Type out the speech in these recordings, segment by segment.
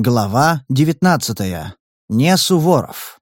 Глава 19. Не Суворов.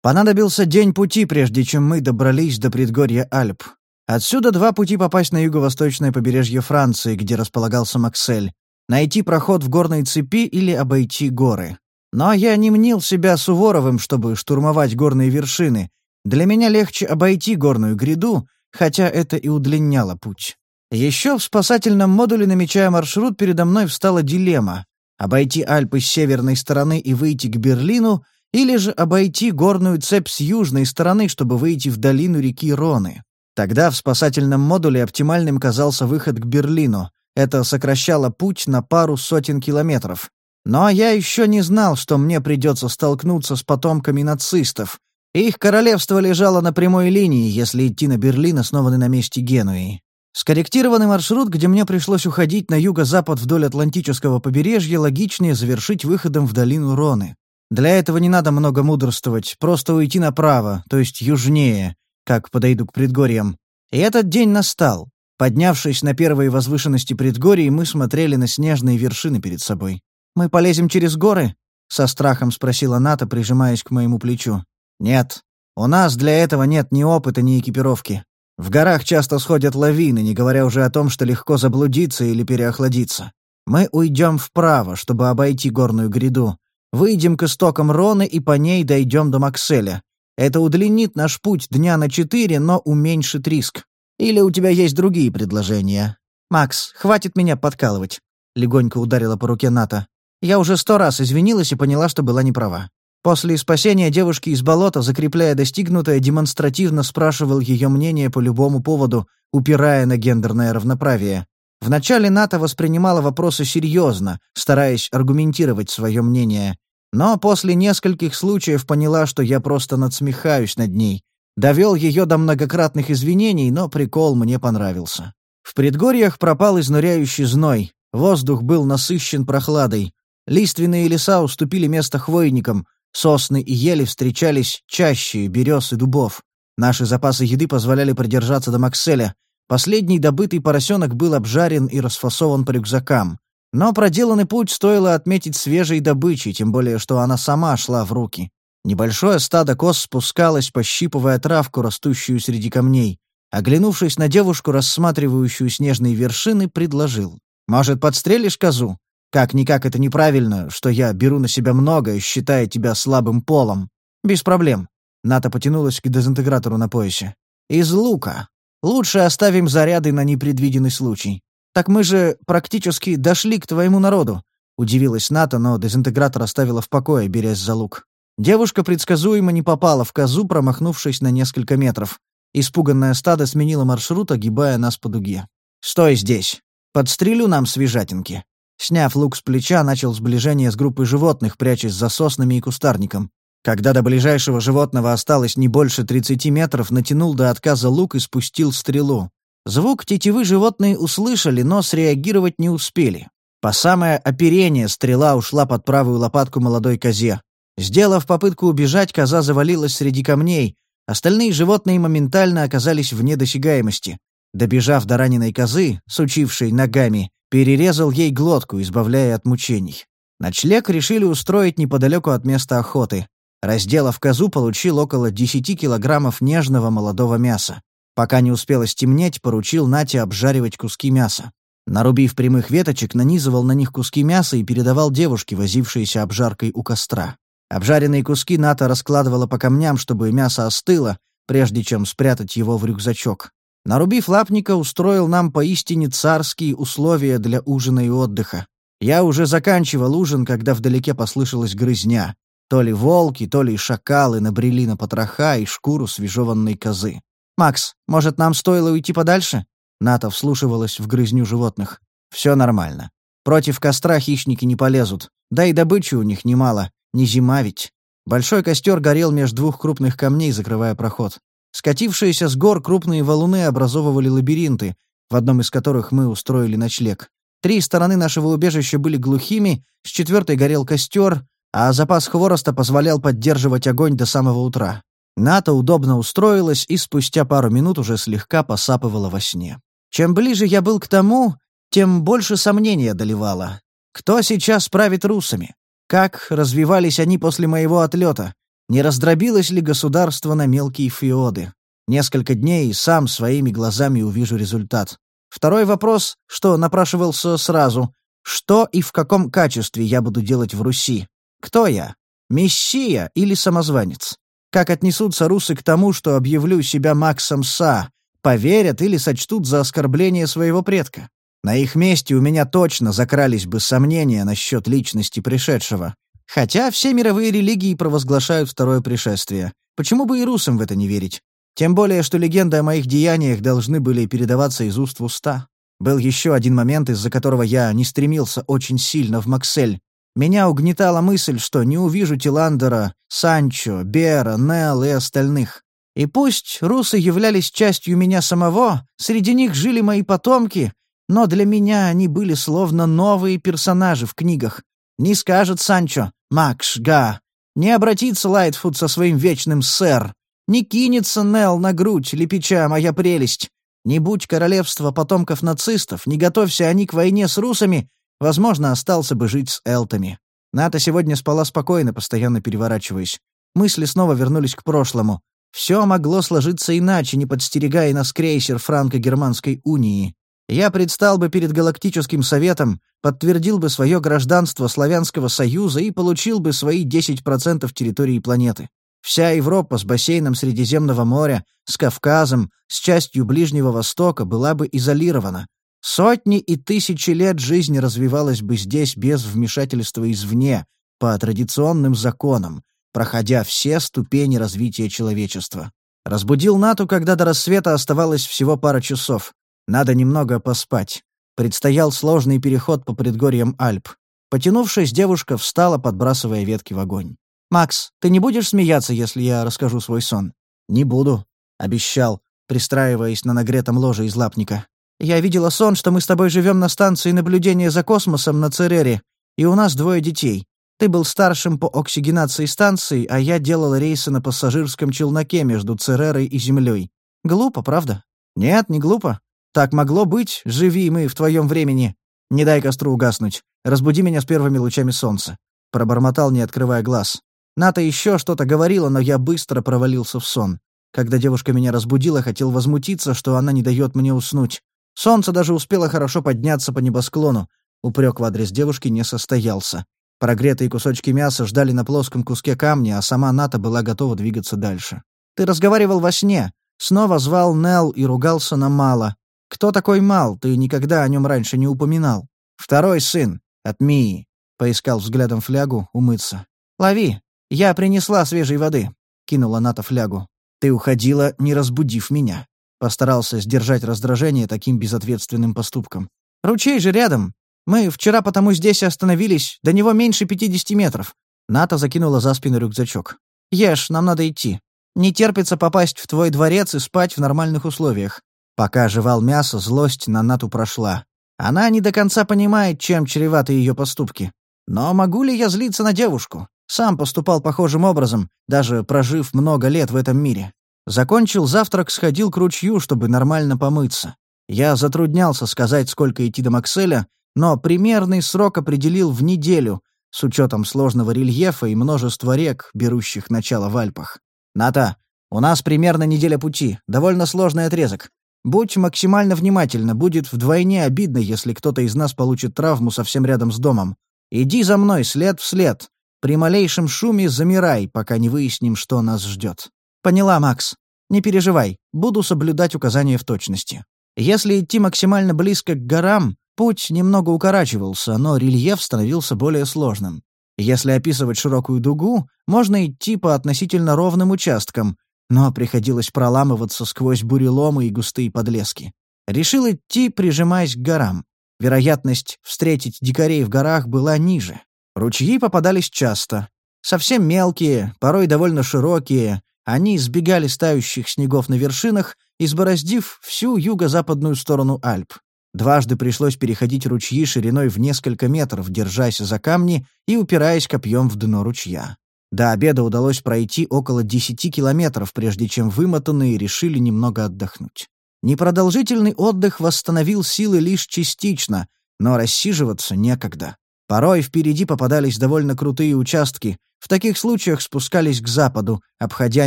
Понадобился день пути, прежде чем мы добрались до предгорья Альп. Отсюда два пути попасть на юго-восточное побережье Франции, где располагался Максель. Найти проход в горной цепи или обойти горы. Но я не мнил себя Суворовым, чтобы штурмовать горные вершины. Для меня легче обойти горную гряду, хотя это и удлиняло путь. Еще в спасательном модуле, намечая маршрут, передо мной встала дилемма обойти Альпы с северной стороны и выйти к Берлину, или же обойти горную цепь с южной стороны, чтобы выйти в долину реки Роны. Тогда в спасательном модуле оптимальным казался выход к Берлину. Это сокращало путь на пару сотен километров. Но я еще не знал, что мне придется столкнуться с потомками нацистов. Их королевство лежало на прямой линии, если идти на Берлин, основанный на месте Генуи. Скорректированный маршрут, где мне пришлось уходить на юго-запад вдоль Атлантического побережья, логичнее завершить выходом в долину Роны. Для этого не надо много мудрствовать, просто уйти направо, то есть южнее, как подойду к предгорьям. И этот день настал. Поднявшись на первые возвышенности предгорий, мы смотрели на снежные вершины перед собой. «Мы полезем через горы?» — со страхом спросила Ната, прижимаясь к моему плечу. «Нет. У нас для этого нет ни опыта, ни экипировки. В горах часто сходят лавины, не говоря уже о том, что легко заблудиться или переохладиться. Мы уйдем вправо, чтобы обойти горную гряду. Выйдем к истокам Роны и по ней дойдем до Макселя. Это удлинит наш путь дня на четыре, но уменьшит риск. Или у тебя есть другие предложения? Макс, хватит меня подкалывать. Легонько ударила по руке Ната. Я уже сто раз извинилась и поняла, что была неправа. После спасения девушки из болота, закрепляя достигнутое, демонстративно спрашивал ее мнение по любому поводу, упирая на гендерное равноправие. Вначале НАТО воспринимала вопросы серьезно, стараясь аргументировать свое мнение. Но после нескольких случаев поняла, что я просто надсмехаюсь над ней. Довел ее до многократных извинений, но прикол мне понравился. В предгорьях пропал изнуряющий зной, воздух был насыщен прохладой. Лиственные леса уступили место хвойникам, Сосны и ели встречались чаще берез и дубов. Наши запасы еды позволяли продержаться до Макселя. Последний добытый поросенок был обжарен и расфасован по рюкзакам. Но проделанный путь стоило отметить свежей добычей, тем более, что она сама шла в руки. Небольшое стадо коз спускалось, пощипывая травку, растущую среди камней. Оглянувшись на девушку, рассматривающую снежные вершины, предложил. «Может, подстрелишь козу? Как-никак это неправильно, что я беру на себя многое, считая тебя слабым полом. Без проблем. Ната потянулась к дезинтегратору на поясе. Из лука. Лучше оставим заряды на непредвиденный случай. Так мы же практически дошли к твоему народу. Удивилась Ната, но дезинтегратор оставила в покое, берясь за лук. Девушка предсказуемо не попала в козу, промахнувшись на несколько метров. Испуганное стадо сменило маршрут, огибая нас по дуге. «Стой здесь. Подстрелю нам свежатинки». Сняв лук с плеча, начал сближение с группой животных, прячась за соснами и кустарником. Когда до ближайшего животного осталось не больше 30 метров, натянул до отказа лук и спустил стрелу. Звук тетивы животные услышали, но среагировать не успели. По самое оперение стрела ушла под правую лопатку молодой козе. Сделав попытку убежать, коза завалилась среди камней. Остальные животные моментально оказались вне досягаемости. Добежав до раненой козы, сучившей ногами, Перерезал ей глотку, избавляя от мучений. Ночлег решили устроить неподалеку от места охоты. Разделав козу, получил около 10 килограммов нежного молодого мяса. Пока не успело стемнеть, поручил Нате обжаривать куски мяса. Нарубив прямых веточек, нанизывал на них куски мяса и передавал девушке, возившейся обжаркой у костра. Обжаренные куски Ната раскладывала по камням, чтобы мясо остыло, прежде чем спрятать его в рюкзачок. Нарубив лапника, устроил нам поистине царские условия для ужина и отдыха. Я уже заканчивал ужин, когда вдалеке послышалась грызня. То ли волки, то ли шакалы набрели на потроха и шкуру свежеванной козы. «Макс, может, нам стоило уйти подальше?» Ната вслушивалась в грызню животных. «Все нормально. Против костра хищники не полезут. Да и добычи у них немало. Не зима ведь». Большой костер горел между двух крупных камней, закрывая проход. Скатившиеся с гор крупные валуны образовывали лабиринты, в одном из которых мы устроили ночлег. Три стороны нашего убежища были глухими, с четвертой горел костер, а запас хвороста позволял поддерживать огонь до самого утра. Ната удобно устроилась и спустя пару минут уже слегка посапывала во сне. Чем ближе я был к тому, тем больше сомнений одолевало. Кто сейчас правит русами? Как развивались они после моего отлета? Не раздробилось ли государство на мелкие феоды? Несколько дней и сам своими глазами увижу результат. Второй вопрос, что напрашивался сразу. Что и в каком качестве я буду делать в Руси? Кто я? Мессия или самозванец? Как отнесутся русы к тому, что объявлю себя Максом Са? Поверят или сочтут за оскорбление своего предка? На их месте у меня точно закрались бы сомнения насчет личности пришедшего. Хотя все мировые религии провозглашают второе пришествие. Почему бы и русам в это не верить? Тем более, что легенды о моих деяниях должны были передаваться из уст в уста. Был еще один момент, из-за которого я не стремился очень сильно в Максель. Меня угнетала мысль, что не увижу Тиландера, Санчо, Бера, Нелл и остальных. И пусть русы являлись частью меня самого, среди них жили мои потомки, но для меня они были словно новые персонажи в книгах. Не скажет Санчо «Макш, га», не обратится Лайтфуд со своим вечным «сэр», не кинется Нел на грудь, лепеча «Моя прелесть». Не будь королевства потомков нацистов, не готовься они к войне с русами, возможно, остался бы жить с элтами. Ната сегодня спала спокойно, постоянно переворачиваясь. Мысли снова вернулись к прошлому. Все могло сложиться иначе, не подстерегая нас крейсер Франко-Германской унии. Я предстал бы перед Галактическим Советом, подтвердил бы свое гражданство Славянского Союза и получил бы свои 10% территории планеты. Вся Европа с бассейном Средиземного моря, с Кавказом, с частью Ближнего Востока была бы изолирована. Сотни и тысячи лет жизни развивалась бы здесь без вмешательства извне, по традиционным законам, проходя все ступени развития человечества. Разбудил Нату, когда до рассвета оставалось всего пара часов. Надо немного поспать. Предстоял сложный переход по предгорьям Альп. Потянувшись, девушка встала, подбрасывая ветки в огонь. «Макс, ты не будешь смеяться, если я расскажу свой сон?» «Не буду», — обещал, пристраиваясь на нагретом ложе из лапника. «Я видела сон, что мы с тобой живем на станции наблюдения за космосом на Церере, и у нас двое детей. Ты был старшим по оксигенации станции, а я делал рейсы на пассажирском челноке между Церерой и Землей. Глупо, правда?» «Нет, не глупо. Так могло быть, живи мы в твоем времени. Не дай костру угаснуть. Разбуди меня с первыми лучами солнца». Пробормотал, не открывая глаз. Ната еще что-то говорила, но я быстро провалился в сон. Когда девушка меня разбудила, хотел возмутиться, что она не дает мне уснуть. Солнце даже успело хорошо подняться по небосклону. Упрек в адрес девушки не состоялся. Прогретые кусочки мяса ждали на плоском куске камня, а сама Ната была готова двигаться дальше. «Ты разговаривал во сне. Снова звал Нел и ругался на Мала. Кто такой Мал? Ты никогда о нем раньше не упоминал. Второй сын. От Мии». Поискал взглядом флягу, умыться. «Лови. «Я принесла свежей воды», — кинула Ната флягу. «Ты уходила, не разбудив меня». Постарался сдержать раздражение таким безответственным поступком. «Ручей же рядом. Мы вчера потому здесь остановились, до него меньше пятидесяти метров». Ната закинула за спину рюкзачок. «Ешь, нам надо идти. Не терпится попасть в твой дворец и спать в нормальных условиях». Пока жевал мясо, злость на Нату прошла. Она не до конца понимает, чем чреваты ее поступки. Но могу ли я злиться на девушку? Сам поступал похожим образом, даже прожив много лет в этом мире. Закончил завтрак, сходил к ручью, чтобы нормально помыться. Я затруднялся сказать, сколько идти до Макселя, но примерный срок определил в неделю, с учетом сложного рельефа и множества рек, берущих начало в Альпах. «Ната, у нас примерно неделя пути, довольно сложный отрезок. Будь максимально внимательна, будет вдвойне обидно, если кто-то из нас получит травму совсем рядом с домом. Иди за мной, след в след. При малейшем шуме замирай, пока не выясним, что нас ждет. Поняла, Макс. Не переживай, буду соблюдать указания в точности. Если идти максимально близко к горам, путь немного укорачивался, но рельеф становился более сложным. Если описывать широкую дугу, можно идти по относительно ровным участкам, но приходилось проламываться сквозь буреломы и густые подлески. Решил идти, прижимаясь к горам. Вероятность встретить дикарей в горах была ниже. Ручьи попадались часто. Совсем мелкие, порой довольно широкие, они избегали стающих снегов на вершинах, избороздив всю юго-западную сторону Альп. Дважды пришлось переходить ручьи шириной в несколько метров, держась за камни и упираясь копьем в дно ручья. До обеда удалось пройти около десяти километров, прежде чем вымотанные решили немного отдохнуть. Непродолжительный отдых восстановил силы лишь частично, но рассиживаться некогда. Порой впереди попадались довольно крутые участки, в таких случаях спускались к западу, обходя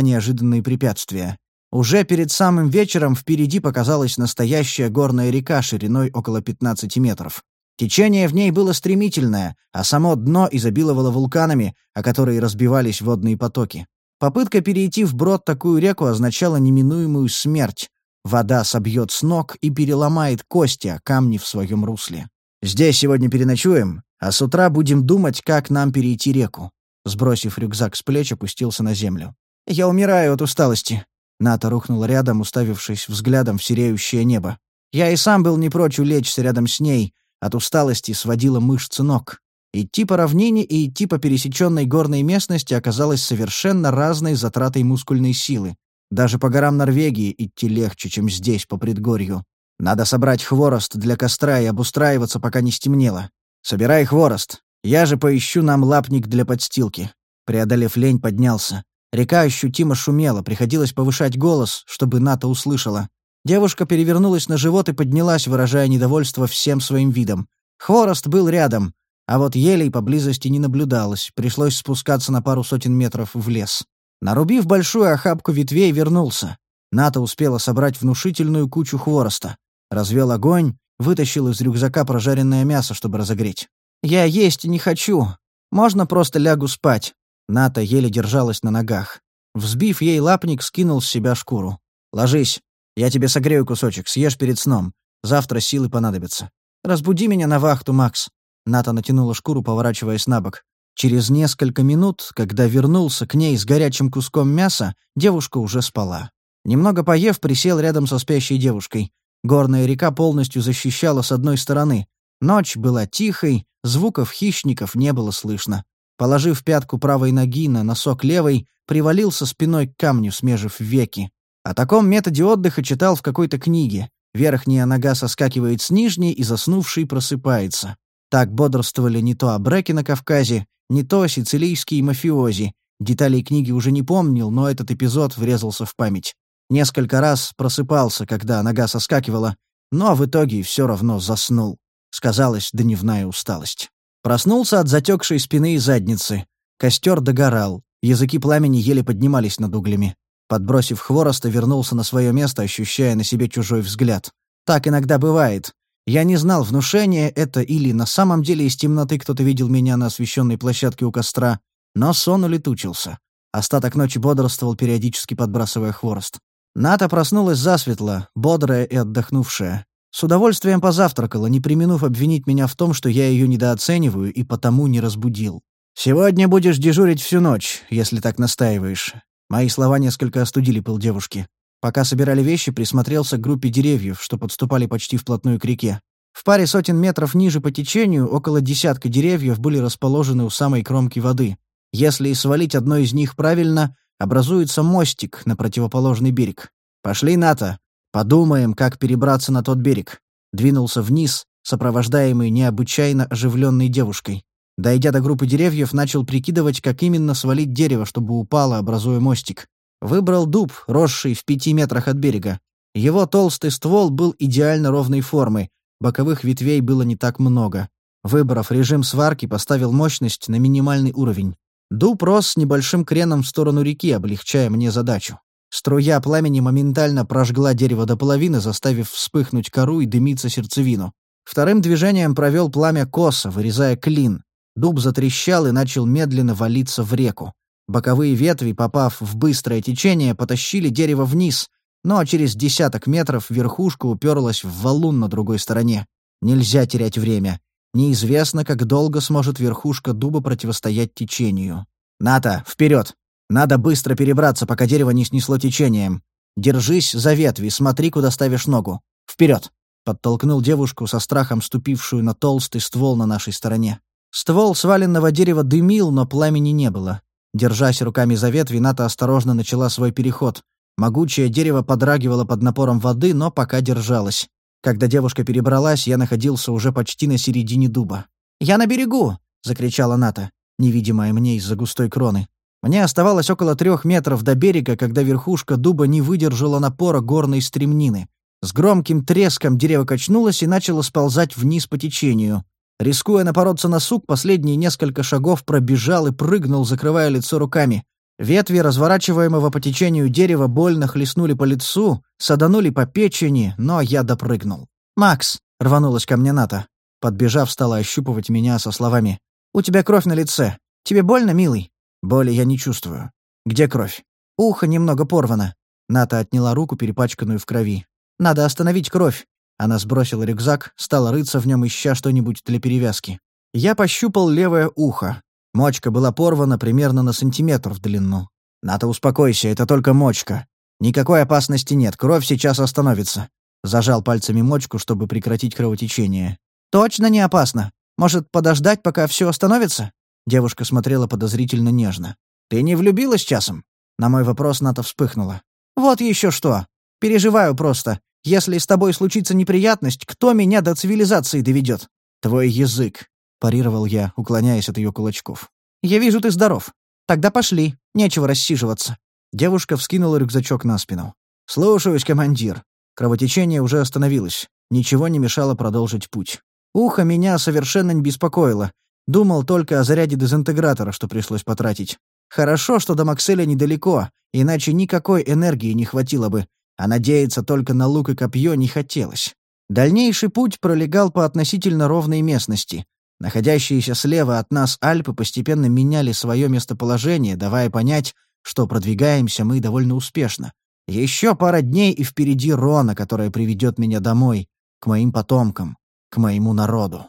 неожиданные препятствия. Уже перед самым вечером впереди показалась настоящая горная река шириной около 15 метров. Течение в ней было стремительное, а само дно изобиловало вулканами, о которые разбивались водные потоки. Попытка перейти вброд такую реку означала неминуемую смерть. Вода собьет с ног и переломает кости, а камни в своем русле. «Здесь сегодня переночуем, а с утра будем думать, как нам перейти реку». Сбросив рюкзак с плеч, опустился на землю. «Я умираю от усталости». Ната рухнула рядом, уставившись взглядом в сереющее небо. Я и сам был не прочь улечься рядом с ней, от усталости сводила мышцы ног. Идти по равнине и идти по пересеченной горной местности оказалось совершенно разной затратой мускульной силы. Даже по горам Норвегии идти легче, чем здесь, по предгорью. Надо собрать хворост для костра и обустраиваться, пока не стемнело. Собирай хворост. Я же поищу нам лапник для подстилки. Преодолев лень, поднялся. Река ощутимо шумела, приходилось повышать голос, чтобы Ната услышала. Девушка перевернулась на живот и поднялась, выражая недовольство всем своим видом. Хворост был рядом, а вот елей поблизости не наблюдалось, пришлось спускаться на пару сотен метров в лес. Нарубив большую охапку ветвей, вернулся. Ната успела собрать внушительную кучу хвороста. Развел огонь, вытащил из рюкзака прожаренное мясо, чтобы разогреть. «Я есть не хочу. Можно просто лягу спать». Ната еле держалась на ногах. Взбив ей лапник, скинул с себя шкуру. «Ложись. Я тебе согрею кусочек, съешь перед сном. Завтра силы понадобятся. Разбуди меня на вахту, Макс». Ната натянула шкуру, поворачиваясь на бок. Через несколько минут, когда вернулся к ней с горячим куском мяса, девушка уже спала. Немного поев, присел рядом со спящей девушкой. Горная река полностью защищала с одной стороны. Ночь была тихой, звуков хищников не было слышно. Положив пятку правой ноги на носок левой, привалился спиной к камню, смежив веки. О таком методе отдыха читал в какой-то книге. Верхняя нога соскакивает с нижней, и заснувший просыпается. Так бодрствовали не то абреки на Кавказе, не то сицилийские мафиози. Деталей книги уже не помнил, но этот эпизод врезался в память. Несколько раз просыпался, когда нога соскакивала, но в итоге все равно заснул. Сказалась дневная усталость. Проснулся от затекшей спины и задницы. Костер догорал, языки пламени еле поднимались над углями. Подбросив хвороста, вернулся на свое место, ощущая на себе чужой взгляд. Так иногда бывает. Я не знал, внушение это или на самом деле из темноты кто-то видел меня на освещенной площадке у костра, но сон улетучился. Остаток ночи бодрствовал, периодически подбрасывая хворост. Ната проснулась засветло, бодрая и отдохнувшая. С удовольствием позавтракала, не применув обвинить меня в том, что я ее недооцениваю и потому не разбудил. «Сегодня будешь дежурить всю ночь, если так настаиваешь. Мои слова несколько остудили пыл девушки. Пока собирали вещи, присмотрелся к группе деревьев, что подступали почти вплотную к реке. В паре сотен метров ниже по течению около десятка деревьев были расположены у самой кромки воды. Если свалить одно из них правильно, образуется мостик на противоположный берег. «Пошли, Ната. Подумаем, как перебраться на тот берег». Двинулся вниз, сопровождаемый необычайно оживленной девушкой. Дойдя до группы деревьев, начал прикидывать, как именно свалить дерево, чтобы упало, образуя мостик. Выбрал дуб, росший в пяти метрах от берега. Его толстый ствол был идеально ровной формы, боковых ветвей было не так много. Выбрав режим сварки, поставил мощность на минимальный уровень. Дуб рос с небольшим креном в сторону реки, облегчая мне задачу. Струя пламени моментально прожгла дерево до половины, заставив вспыхнуть кору и дымиться сердцевину. Вторым движением провел пламя косо, вырезая клин. Дуб затрещал и начал медленно валиться в реку. Боковые ветви, попав в быстрое течение, потащили дерево вниз, но через десяток метров верхушка уперлась в валун на другой стороне. Нельзя терять время. Неизвестно, как долго сможет верхушка дуба противостоять течению. «Ната, вперед! Надо быстро перебраться, пока дерево не снесло течением. Держись за ветви, смотри, куда ставишь ногу. Вперед!» Подтолкнул девушку со страхом, ступившую на толстый ствол на нашей стороне. Ствол сваленного дерева дымил, но пламени не было. Держась руками за ветви, Ната осторожно начала свой переход. Могучее дерево подрагивало под напором воды, но пока держалось. Когда девушка перебралась, я находился уже почти на середине дуба. «Я на берегу!» — закричала Ната, невидимая мне из-за густой кроны. Мне оставалось около трех метров до берега, когда верхушка дуба не выдержала напора горной стремнины. С громким треском дерево качнулось и начало сползать вниз по течению. Рискуя напороться на сук, последние несколько шагов пробежал и прыгнул, закрывая лицо руками. Ветви разворачиваемого по течению дерева больно хлестнули по лицу, саданули по печени, но я допрыгнул. «Макс!» — рванулась ко мне Ната. Подбежав, стала ощупывать меня со словами. «У тебя кровь на лице. Тебе больно, милый?» «Боли я не чувствую». «Где кровь?» «Ухо немного порвано». Ната отняла руку, перепачканную в крови. «Надо остановить кровь». Она сбросила рюкзак, стала рыться в нем, ища что-нибудь для перевязки. Я пощупал левое ухо. Мочка была порвана примерно на сантиметр в длину. «Ната, успокойся, это только мочка. Никакой опасности нет, кровь сейчас остановится». Зажал пальцами мочку, чтобы прекратить кровотечение. «Точно не опасно. Может, подождать, пока все остановится?» Девушка смотрела подозрительно нежно. «Ты не влюбилась часом?» На мой вопрос Ната вспыхнула. «Вот еще что. Переживаю просто. Если с тобой случится неприятность, кто меня до цивилизации доведет?» «Твой язык», — парировал я, уклоняясь от ее кулачков. «Я вижу, ты здоров. Тогда пошли. Нечего рассиживаться». Девушка вскинула рюкзачок на спину. «Слушаюсь, командир». Кровотечение уже остановилось. Ничего не мешало продолжить путь. Ухо меня совершенно не беспокоило. Думал только о заряде дезинтегратора, что пришлось потратить. Хорошо, что до Макселя недалеко, иначе никакой энергии не хватило бы, а надеяться только на лук и копье не хотелось. Дальнейший путь пролегал по относительно ровной местности. Находящиеся слева от нас Альпы постепенно меняли свое местоположение, давая понять, что продвигаемся мы довольно успешно. Еще пара дней и впереди Рона, которая приведет меня домой, к моим потомкам, к моему народу.